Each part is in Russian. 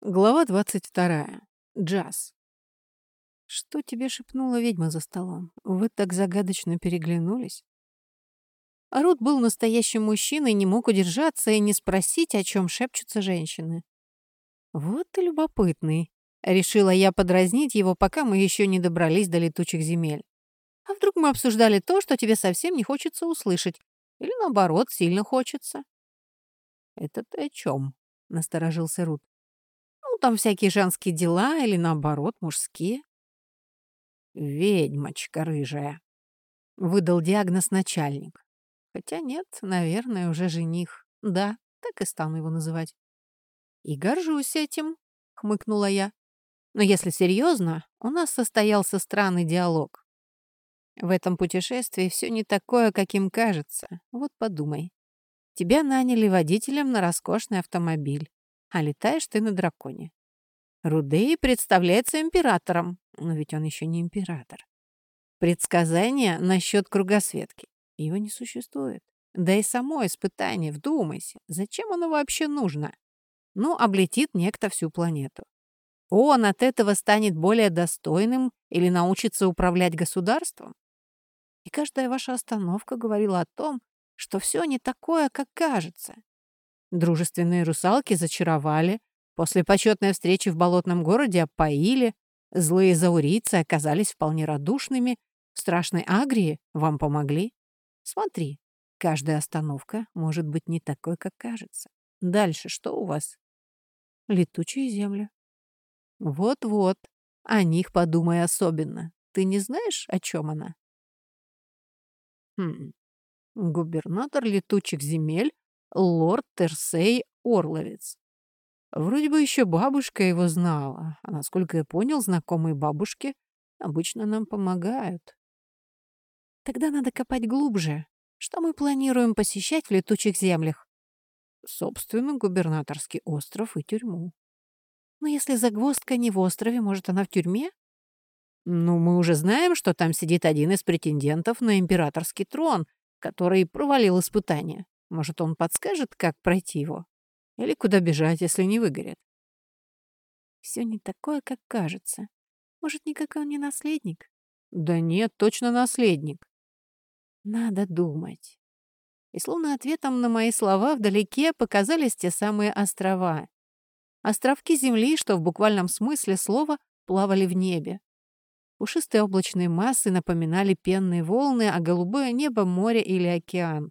Глава 22. Джаз. Что тебе шепнула ведьма за столом? Вы так загадочно переглянулись? Рут был настоящим мужчиной, не мог удержаться и не спросить, о чем шепчутся женщины. Вот ты любопытный. Решила я подразнить его, пока мы еще не добрались до летучих земель. А вдруг мы обсуждали то, что тебе совсем не хочется услышать? Или наоборот, сильно хочется? «Это ты о чем?» — насторожился Рут там всякие женские дела или, наоборот, мужские. «Ведьмочка рыжая», — выдал диагноз начальник. Хотя нет, наверное, уже жених. Да, так и стану его называть. «И горжусь этим», — хмыкнула я. «Но если серьезно, у нас состоялся странный диалог. В этом путешествии все не такое, каким кажется. Вот подумай. Тебя наняли водителем на роскошный автомобиль а летаешь ты на драконе. Рудей представляется императором, но ведь он еще не император. Предсказание насчет кругосветки. Его не существует. Да и само испытание, вдумайся, зачем оно вообще нужно? Ну, облетит некто всю планету. Он от этого станет более достойным или научится управлять государством? И каждая ваша остановка говорила о том, что все не такое, как кажется. Дружественные русалки зачаровали, после почетной встречи в болотном городе опоили, злые заурийцы оказались вполне радушными, в страшной агрии вам помогли. Смотри, каждая остановка может быть не такой, как кажется. Дальше что у вас? Летучие земли. Вот-вот, о них подумай особенно. Ты не знаешь, о чем она? Хм. Губернатор летучих земель лорд Терсей Орловец. Вроде бы еще бабушка его знала, а насколько я понял, знакомые бабушки обычно нам помогают. Тогда надо копать глубже. Что мы планируем посещать в летучих землях? Собственно, губернаторский остров и тюрьму. Но если загвоздка не в острове, может, она в тюрьме? Ну, мы уже знаем, что там сидит один из претендентов на императорский трон, который провалил испытание. Может, он подскажет, как пройти его? Или куда бежать, если не выгорит? Все не такое, как кажется. Может, никакой он не наследник? Да нет, точно наследник. Надо думать. И словно ответом на мои слова вдалеке показались те самые острова. Островки земли, что в буквальном смысле слова плавали в небе. Пушистые облачные массы напоминали пенные волны, а голубое небо — море или океан.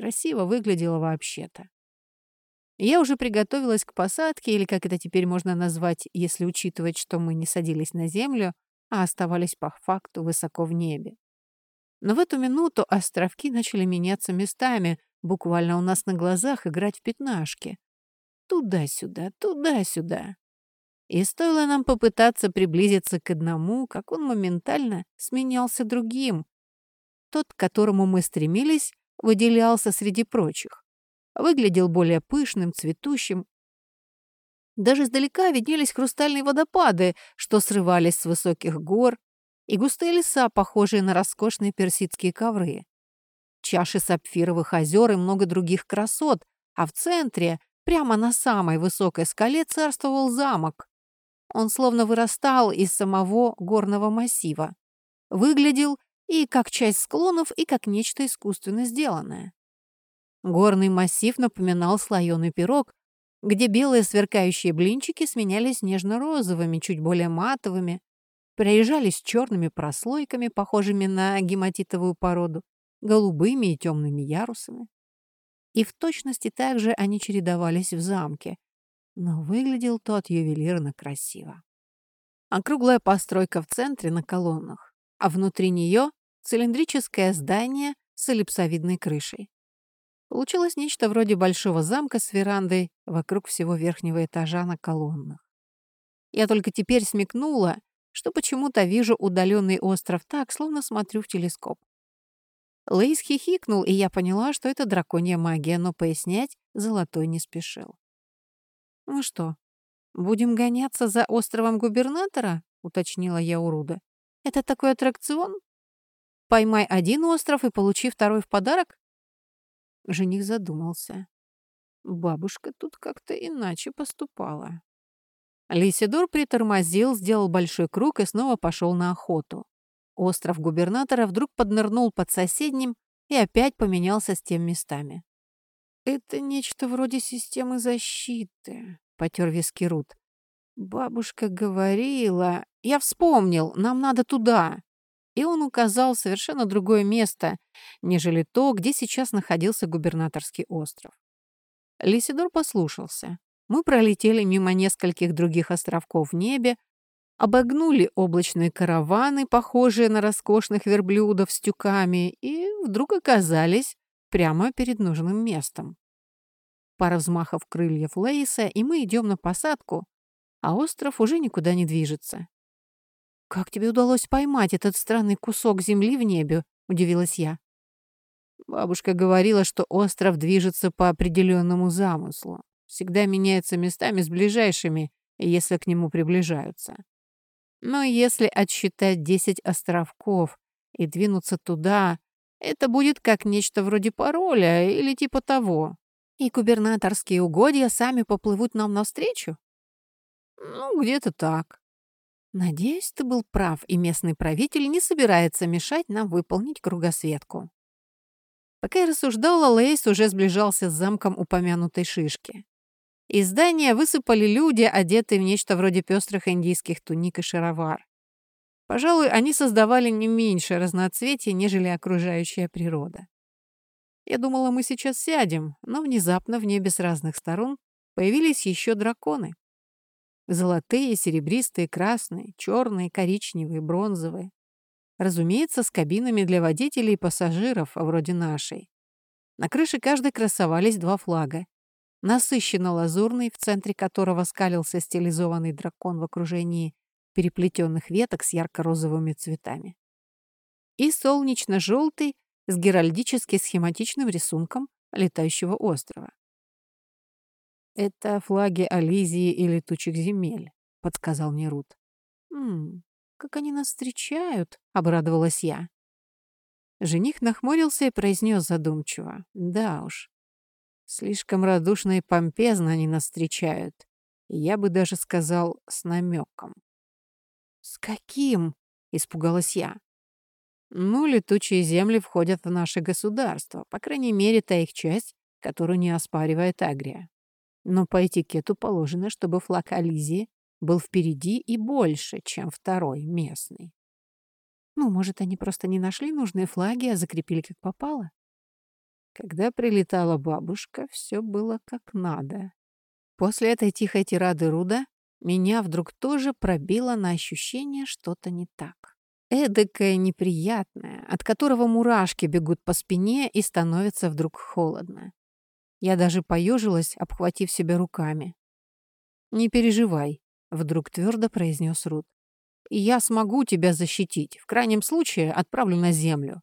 Красиво выглядело вообще-то. Я уже приготовилась к посадке, или как это теперь можно назвать, если учитывать, что мы не садились на землю, а оставались по факту высоко в небе. Но в эту минуту островки начали меняться местами, буквально у нас на глазах играть в пятнашки. Туда-сюда, туда-сюда. И стоило нам попытаться приблизиться к одному, как он моментально сменялся другим. Тот, к которому мы стремились, выделялся среди прочих. Выглядел более пышным, цветущим. Даже издалека виднелись хрустальные водопады, что срывались с высоких гор, и густые леса, похожие на роскошные персидские ковры. Чаши сапфировых озер и много других красот, а в центре, прямо на самой высокой скале, царствовал замок. Он словно вырастал из самого горного массива. Выглядел и как часть склонов, и как нечто искусственно сделанное. Горный массив напоминал слоеный пирог, где белые сверкающие блинчики сменялись нежно-розовыми, чуть более матовыми, проезжались черными прослойками, похожими на гематитовую породу, голубыми и темными ярусами. И в точности так же они чередовались в замке, но выглядел тот ювелирно красиво. Округлая постройка в центре на колоннах, а внутри нее цилиндрическое здание с эллипсовидной крышей. Получилось нечто вроде большого замка с верандой вокруг всего верхнего этажа на колоннах. Я только теперь смекнула, что почему-то вижу удаленный остров так, словно смотрю в телескоп. Лейс хихикнул, и я поняла, что это драконья магия, но пояснять Золотой не спешил. «Ну что, будем гоняться за островом губернатора?» — уточнила я у Руда. «Это такой аттракцион?» Поймай один остров и получи второй в подарок? Жених задумался. Бабушка тут как-то иначе поступала. Лисидор притормозил, сделал большой круг и снова пошел на охоту. Остров губернатора вдруг поднырнул под соседним и опять поменялся с тем местами. «Это нечто вроде системы защиты», — потер виски Рут. «Бабушка говорила...» «Я вспомнил, нам надо туда!» И он указал совершенно другое место, нежели то, где сейчас находился губернаторский остров. Лисидор послушался. Мы пролетели мимо нескольких других островков в небе, обогнули облачные караваны, похожие на роскошных верблюдов с тюками, и вдруг оказались прямо перед нужным местом. Пара взмахов крыльев Лейса, и мы идем на посадку, а остров уже никуда не движется. «Как тебе удалось поймать этот странный кусок земли в небе?» — удивилась я. Бабушка говорила, что остров движется по определенному замыслу. Всегда меняется местами с ближайшими, если к нему приближаются. Но если отсчитать 10 островков и двинуться туда, это будет как нечто вроде пароля или типа того. И губернаторские угодья сами поплывут нам навстречу? Ну, где-то так. Надеюсь, ты был прав, и местный правитель не собирается мешать нам выполнить кругосветку. Пока я рассуждала, Лейс уже сближался с замком упомянутой шишки. Из здания высыпали люди, одетые в нечто вроде пестрых индийских туник и шаровар. Пожалуй, они создавали не меньше разноцветия, нежели окружающая природа. Я думала, мы сейчас сядем, но внезапно в небе с разных сторон появились еще драконы. Золотые, серебристые, красные, черные, коричневые, бронзовые. Разумеется, с кабинами для водителей и пассажиров, вроде нашей. На крыше каждой красовались два флага. Насыщенно-лазурный, в центре которого скалился стилизованный дракон в окружении переплетенных веток с ярко-розовыми цветами. И солнечно-желтый с геральдически-схематичным рисунком летающего острова. «Это флаги Ализии и летучих земель», — подсказал мне Рут. «Ммм, как они нас встречают», — обрадовалась я. Жених нахмурился и произнес задумчиво. «Да уж, слишком радушно и помпезно они нас встречают. Я бы даже сказал, с намеком». «С каким?» — испугалась я. «Ну, летучие земли входят в наше государство, по крайней мере, та их часть, которую не оспаривает Агрия. Но по этикету положено, чтобы флаг Ализии был впереди и больше, чем второй местный. Ну, может, они просто не нашли нужные флаги, а закрепили как попало? Когда прилетала бабушка, все было как надо. После этой тихой тирады Руда меня вдруг тоже пробило на ощущение что-то не так. Эдакое неприятное, от которого мурашки бегут по спине и становится вдруг холодно. Я даже поежилась, обхватив себя руками. «Не переживай», — вдруг твердо произнес Рут. «Я смогу тебя защитить. В крайнем случае отправлю на землю».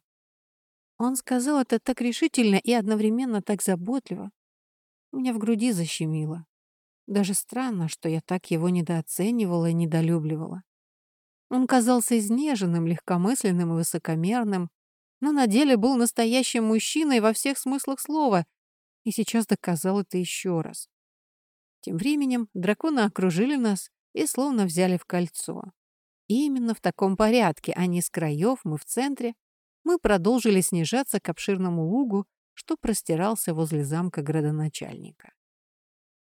Он сказал это так решительно и одновременно так заботливо. Мне в груди защемило. Даже странно, что я так его недооценивала и недолюбливала. Он казался изнеженным, легкомысленным и высокомерным, но на деле был настоящим мужчиной во всех смыслах слова и сейчас доказал это еще раз. Тем временем драконы окружили нас и словно взяли в кольцо. И именно в таком порядке, а не с краев, мы в центре, мы продолжили снижаться к обширному лугу, что простирался возле замка градоначальника.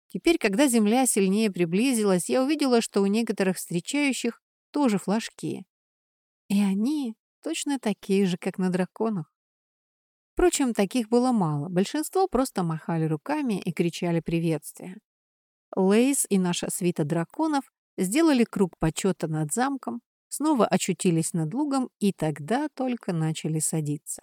Теперь, когда земля сильнее приблизилась, я увидела, что у некоторых встречающих тоже флажки. И они точно такие же, как на драконах. Впрочем, таких было мало. Большинство просто махали руками и кричали приветствия. Лейс и наша свита драконов сделали круг почета над замком, снова очутились над лугом и тогда только начали садиться.